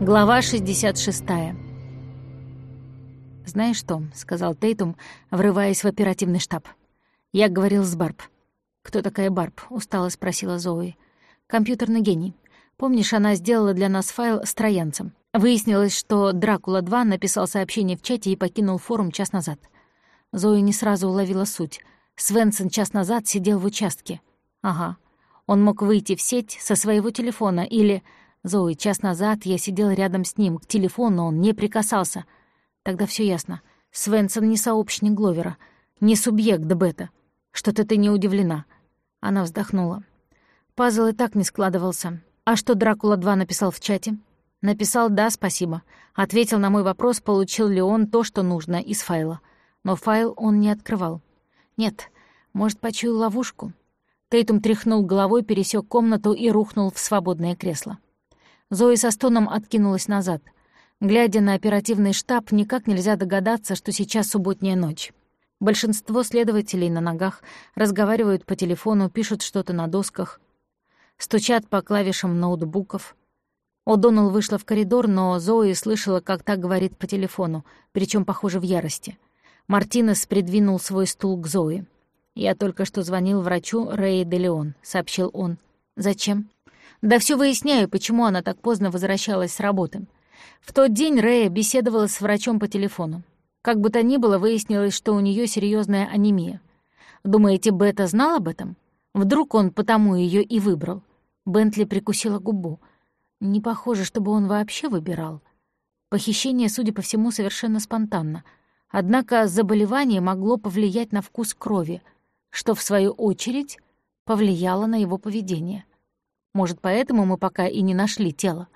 Глава 66. «Знаешь что?» — сказал Тейтум, врываясь в оперативный штаб. «Я говорил с Барб». «Кто такая Барб?» — устало спросила Зои. «Компьютерный гений. Помнишь, она сделала для нас файл с троянцем. Выяснилось, что Дракула-2 написал сообщение в чате и покинул форум час назад. Зои не сразу уловила суть. Свенсон час назад сидел в участке. Ага. Он мог выйти в сеть со своего телефона или... Зои, час назад я сидел рядом с ним, к телефону он не прикасался. Тогда все ясно. Свенсон не сообщник Гловера, не субъект Бета. Что-то ты не удивлена. Она вздохнула. Пазл и так не складывался. А что Дракула-2 написал в чате? Написал «да, спасибо». Ответил на мой вопрос, получил ли он то, что нужно, из файла. Но файл он не открывал. Нет, может, почуял ловушку. Тейтум тряхнул головой, пересек комнату и рухнул в свободное кресло. Зои со стоном откинулась назад. Глядя на оперативный штаб, никак нельзя догадаться, что сейчас субботняя ночь. Большинство следователей на ногах разговаривают по телефону, пишут что-то на досках, стучат по клавишам ноутбуков. О'Доннелл вышла в коридор, но Зои слышала, как та говорит по телефону, причем, похоже, в ярости. Мартинес придвинул свой стул к Зои. «Я только что звонил врачу Рэи де Леон», — сообщил он. «Зачем?» Да все выясняю, почему она так поздно возвращалась с работы. В тот день Рэя беседовала с врачом по телефону. Как бы то ни было, выяснилось, что у нее серьезная анемия. Думаете, Бета знал об этом? Вдруг он потому ее и выбрал? Бентли прикусила губу. Не похоже, чтобы он вообще выбирал. Похищение, судя по всему, совершенно спонтанно. Однако заболевание могло повлиять на вкус крови, что, в свою очередь, повлияло на его поведение — может, поэтому мы пока и не нашли тело?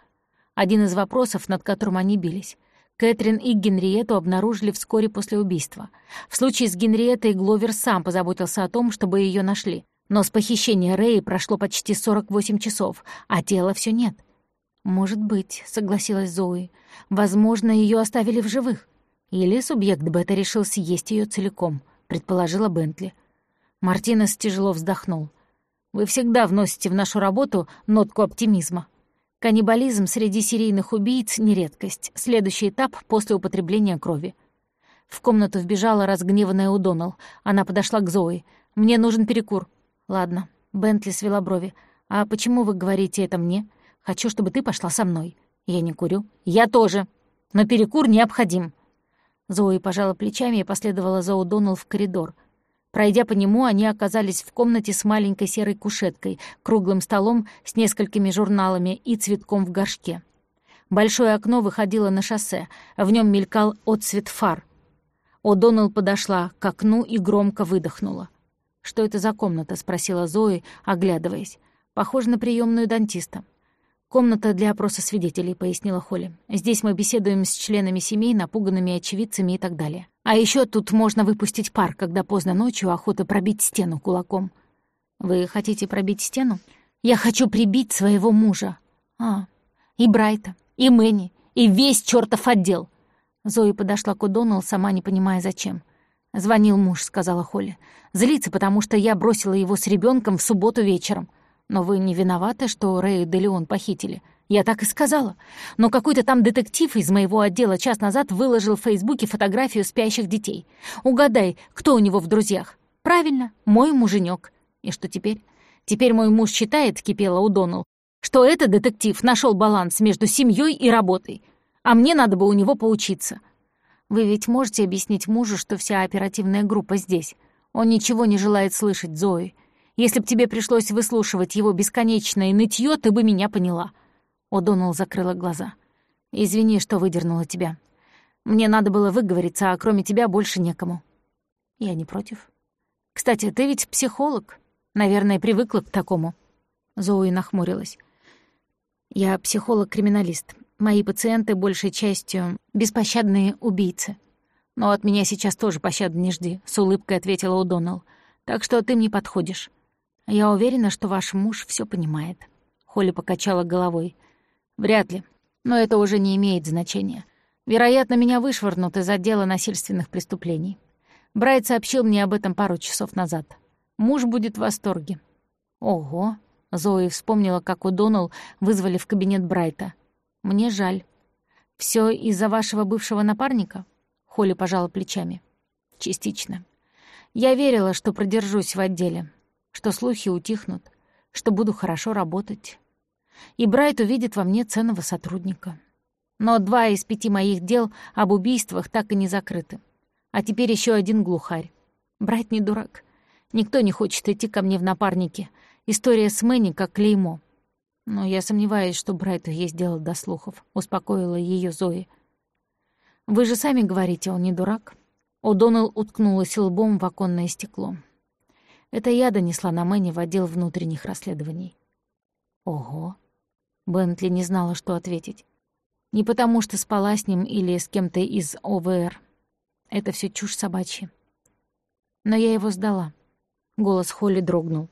Один из вопросов, над которым они бились. Кэтрин и Генриету обнаружили вскоре после убийства. В случае с Генриетой Гловер сам позаботился о том, чтобы ее нашли. Но с похищения Рэи прошло почти 48 часов, а тела все нет. «Может быть», — согласилась Зои. «Возможно, ее оставили в живых. Или субъект Бета решил съесть ее целиком», — предположила Бентли. Мартинес тяжело вздохнул. Вы всегда вносите в нашу работу нотку оптимизма. Каннибализм среди серийных убийц — не редкость. Следующий этап после употребления крови. В комнату вбежала разгневанная Удонал. Она подошла к Зои. «Мне нужен перекур». «Ладно». Бентли свела брови. «А почему вы говорите это мне? Хочу, чтобы ты пошла со мной». «Я не курю». «Я тоже. Но перекур необходим». Зои пожала плечами и последовала за Удонал в коридор — Пройдя по нему, они оказались в комнате с маленькой серой кушеткой, круглым столом с несколькими журналами и цветком в горшке. Большое окно выходило на шоссе, в нем мелькал отцвет фар. О'Доннелл подошла к окну и громко выдохнула. «Что это за комната?» — спросила Зои, оглядываясь. «Похоже на приемную дантиста». «Комната для опроса свидетелей», — пояснила Холли. «Здесь мы беседуем с членами семей, напуганными очевидцами и так далее. А еще тут можно выпустить пар, когда поздно ночью охота пробить стену кулаком». «Вы хотите пробить стену?» «Я хочу прибить своего мужа». «А, и Брайта, и Мэнни, и весь чертов отдел». Зои подошла к Удоналл, сама не понимая, зачем. «Звонил муж», — сказала Холли. «Злится, потому что я бросила его с ребенком в субботу вечером». «Но вы не виноваты, что Рэя де Леон похитили?» «Я так и сказала. Но какой-то там детектив из моего отдела час назад выложил в Фейсбуке фотографию спящих детей. Угадай, кто у него в друзьях?» «Правильно, мой муженек. И что теперь?» «Теперь мой муж считает, — кипела Удонал, — что этот детектив нашел баланс между семьей и работой, а мне надо бы у него поучиться». «Вы ведь можете объяснить мужу, что вся оперативная группа здесь? Он ничего не желает слышать, Зои. Если б тебе пришлось выслушивать его бесконечное нытье, ты бы меня поняла». О'Доннелл закрыла глаза. «Извини, что выдернула тебя. Мне надо было выговориться, а кроме тебя больше некому». «Я не против». «Кстати, ты ведь психолог. Наверное, привыкла к такому». Зоуи нахмурилась. «Я психолог-криминалист. Мои пациенты большей частью беспощадные убийцы. Но от меня сейчас тоже пощады не жди», — с улыбкой ответила О'Доннелл. «Так что ты мне подходишь. «Я уверена, что ваш муж все понимает». Холли покачала головой. «Вряд ли. Но это уже не имеет значения. Вероятно, меня вышвырнут из отдела насильственных преступлений. Брайт сообщил мне об этом пару часов назад. Муж будет в восторге». «Ого!» — Зои вспомнила, как у Доналл вызвали в кабинет Брайта. «Мне жаль». Все из-за вашего бывшего напарника?» Холли пожала плечами. «Частично. Я верила, что продержусь в отделе, что слухи утихнут, что буду хорошо работать. И Брайт увидит во мне ценного сотрудника. Но два из пяти моих дел об убийствах так и не закрыты. А теперь еще один глухарь. Брайт не дурак. Никто не хочет идти ко мне в напарники. История с Мэнни как клеймо. Но я сомневаюсь, что Брайту есть дело до слухов, успокоила ее Зои. Вы же сами говорите, он не дурак. О'Доннелл уткнулась лбом в оконное стекло. Это я донесла на Мэнни в отдел внутренних расследований. Ого. Бентли не знала, что ответить. Не потому, что спала с ним или с кем-то из ОВР. Это все чушь собачья. Но я его сдала. Голос Холли дрогнул.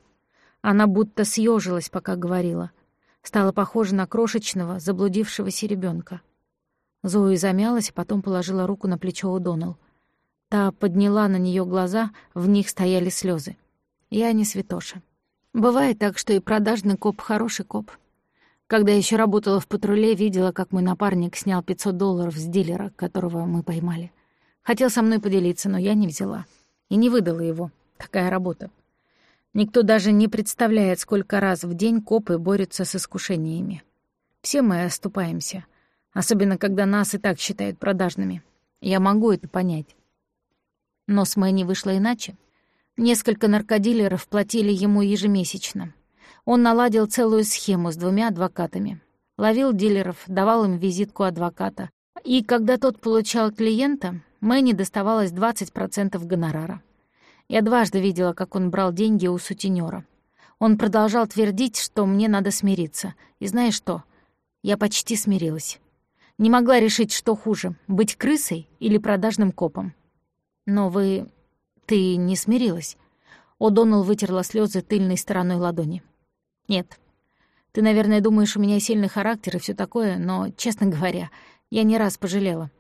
Она будто съежилась, пока говорила. Стала похожа на крошечного, заблудившегося ребенка. Зои замялась, а потом положила руку на плечо у Доналл. Та подняла на нее глаза, в них стояли слезы. Я не святоша. Бывает так, что и продажный коп хороший коп. Когда еще работала в патруле, видела, как мой напарник снял 500 долларов с дилера, которого мы поймали. Хотел со мной поделиться, но я не взяла. И не выдала его. Такая работа. Никто даже не представляет, сколько раз в день копы борются с искушениями. Все мы оступаемся. Особенно, когда нас и так считают продажными. Я могу это понять. Но с Мэнни вышло иначе. Несколько наркодилеров платили ему ежемесячно. Он наладил целую схему с двумя адвокатами. Ловил дилеров, давал им визитку адвоката. И когда тот получал клиента, Мэнни доставалось 20% гонорара. Я дважды видела, как он брал деньги у сутенёра. Он продолжал твердить, что мне надо смириться. И знаешь что? Я почти смирилась. Не могла решить, что хуже — быть крысой или продажным копом. «Но вы... ты не смирилась?» О'Доннелл вытерла слезы тыльной стороной ладони. «Нет. Ты, наверное, думаешь, у меня сильный характер и все такое, но, честно говоря, я не раз пожалела.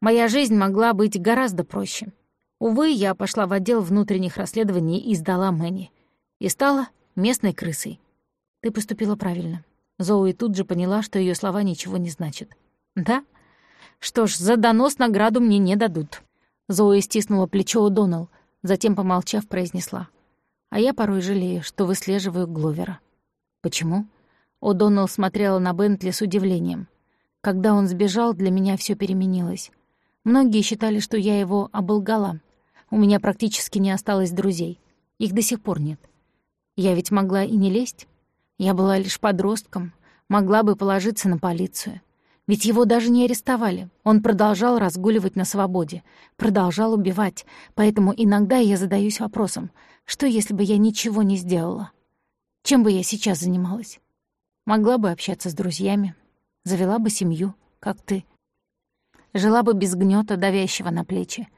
Моя жизнь могла быть гораздо проще. Увы, я пошла в отдел внутренних расследований и сдала Мэнни. И стала местной крысой. Ты поступила правильно. Зоуи тут же поняла, что ее слова ничего не значат. «Да? Что ж, за донос награду мне не дадут». Зои стиснула плечо у Доналл, затем, помолчав, произнесла. «А я порой жалею, что выслеживаю Гловера». «Почему?» О'Доннелл смотрела на Бентли с удивлением. «Когда он сбежал, для меня все переменилось. Многие считали, что я его оболгала. У меня практически не осталось друзей. Их до сих пор нет. Я ведь могла и не лезть. Я была лишь подростком, могла бы положиться на полицию. Ведь его даже не арестовали. Он продолжал разгуливать на свободе, продолжал убивать. Поэтому иногда я задаюсь вопросом, что если бы я ничего не сделала? Чем бы я сейчас занималась? Могла бы общаться с друзьями, завела бы семью, как ты. Жила бы без гнета, давящего на плечи.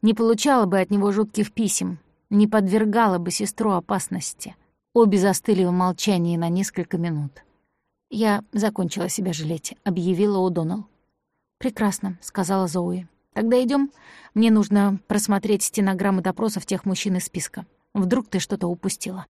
Не получала бы от него жутких писем, не подвергала бы сестру опасности. Обе застыли в молчании на несколько минут. «Я закончила себя жалеть», — объявила О'Доннелл. «Прекрасно», — сказала Зоуи. «Тогда идем. Мне нужно просмотреть стенограммы допросов тех мужчин из списка. Вдруг ты что-то упустила».